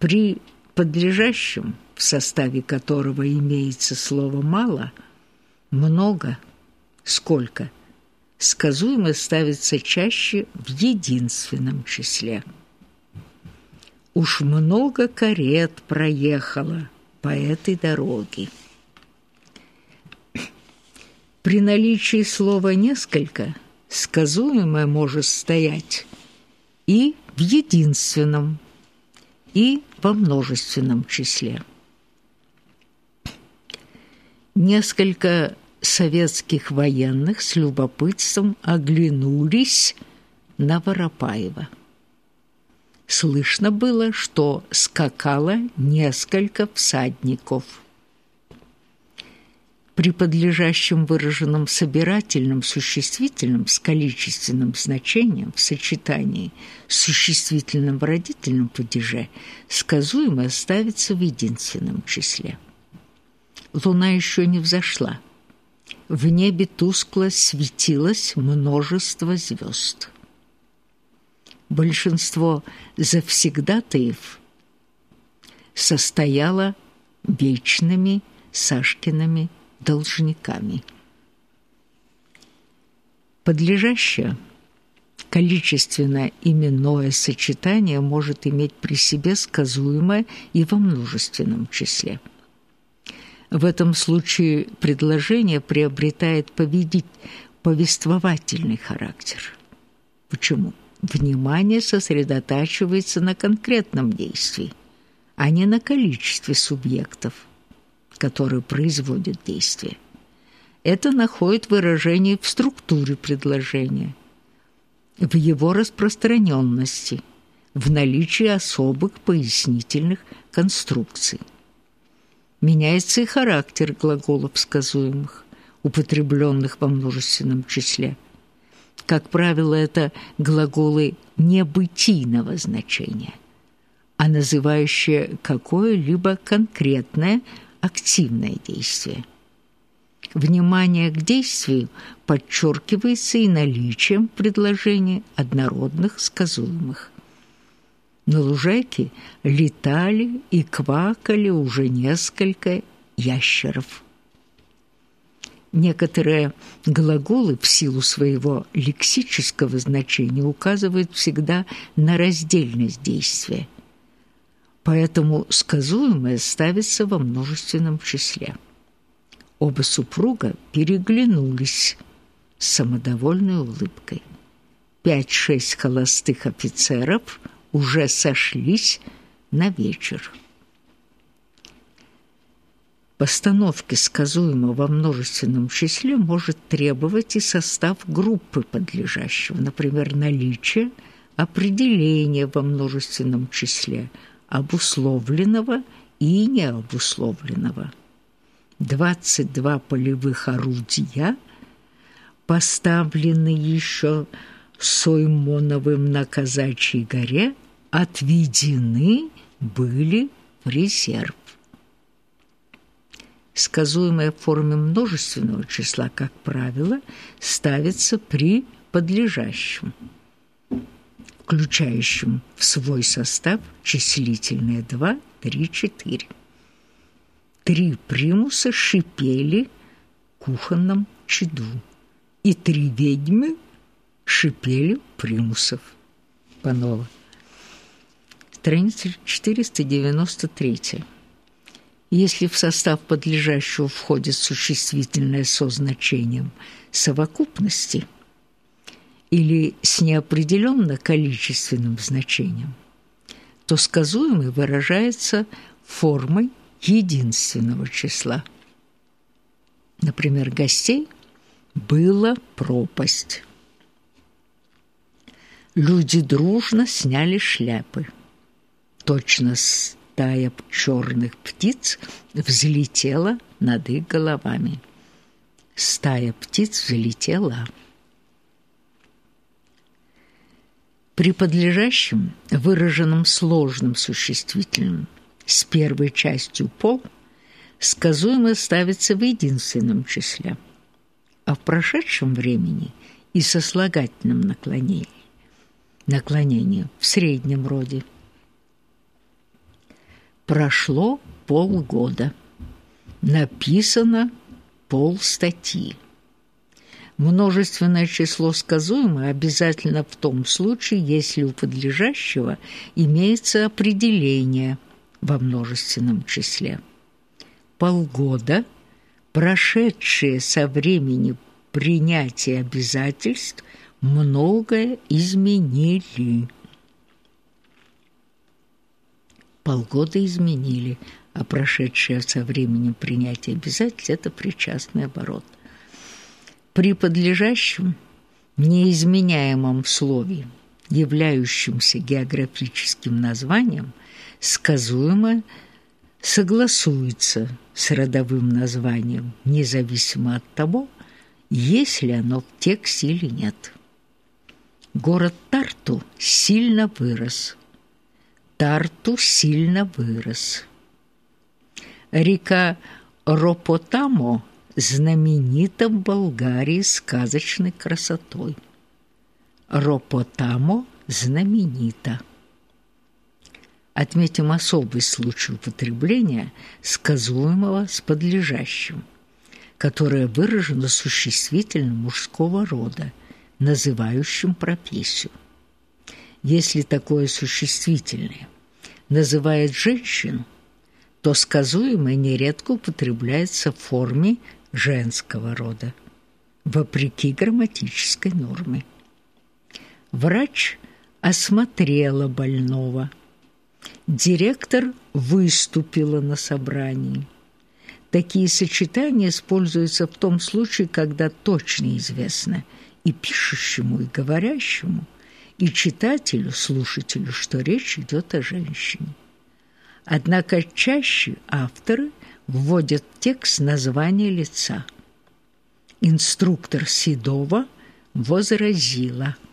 При подлежащем, в составе которого имеется слово «мало», «много», «сколько», сказуемо ставится чаще в единственном числе. Уж много карет проехало по этой дороге. При наличии слова «несколько» сказуемое может стоять и в единственном, и во множественном числе. Несколько советских военных с любопытством оглянулись на Воропаева. Слышно было, что скакало несколько всадников. При подлежащем выраженном собирательном существительном с количественным значением в сочетании с существительным в родительном падеже сказуемое ставится в единственном числе. Луна еще не взошла. В небе тускло светилось множество звезд. Большинство завсегдатаев состояло вечными Сашкиными должниками. Подлежащее количественное именное сочетание может иметь при себе сказуемое и во множественном числе – в этом случае предложение приобретает победить повествовательный характер. Почему? Внимание сосредотачивается на конкретном действии, а не на количестве субъектов, которые производят действие. Это находит выражение в структуре предложения, в его распространенности, в наличии особых пояснительных конструкций меняется и характер глаголов сказуемых, употребленных во множественном числе. Как правило, это глаголы небытийного значения, а называющие какое-либо конкретное активное действие. Внимание к действию подчеркивается и наличием предложения однородных сказуемых. На лужайке летали и квакали уже несколько ящеров. Некоторые глаголы в силу своего лексического значения указывают всегда на раздельность действия, поэтому сказуемое ставится во множественном числе. Оба супруга переглянулись с самодовольной улыбкой. Пять-шесть холостых офицеров – уже сошлись на вечер. Постановки сказуемо во множественном числе может требовать и состав группы подлежащего, например, наличие определения во множественном числе обусловленного и необусловленного. 22 полевых орудия поставлены еще Соймоновым на Казачьей горе отведены были в резерв. Сказуемое в форме множественного числа, как правило, ставится при подлежащем, включающем в свой состав числительные 2, 3, 4. Три примуса шипели в кухонном чаду, и три ведьмы – шипели примусов. Панова. Страница 493. Если в состав подлежащего входит существительное со значением совокупности или с неопределенно количественным значением, то сказуемый выражается формой единственного числа. Например, гостей было пропасть. Люди дружно сняли шляпы. Точно стая черных птиц взлетела над их головами. Стая птиц взлетела. При подлежащем, выраженном сложным существительном с первой частью «пол» сказуемо ставится в единственном числе, а в прошедшем времени и со слагательным наклонением наклонению в среднем роде. Прошло полгода. Написано полстатьи. Множественное число сказуемое обязательно в том случае, если у подлежащего имеется определение во множественном числе. Полгода, прошедшие со времени принятия обязательств, многое изменили. Полгода изменили, а прошедшее со временем принятия обязательств – это причастный оборот – при подлежащем неизменяемом слове, являющемся географическим названием, сказуемо согласуется с родовым названием, независимо от того, есть ли оно в тексте или нет. Город Тарту сильно вырос. Тарту сильно вырос. Река Ропотамо знаменита в Болгарии сказочной красотой. Ропотамо знаменита. Отметим особый случай употребления сказуемого с подлежащим, которое выражено существительным мужского рода, называющим профессию. Если такое существительное называет женщину, то сказуемое нередко употребляется в форме женского рода, вопреки грамматической норме. Врач осмотрела больного. Директор выступила на собрании. Такие сочетания используются в том случае, когда точно известно и пишущему, и говорящему, и читателю, слушателю, что речь идет о женщине. Однако чаще авторы вводят в текст название лица. Инструктор Седова возразила –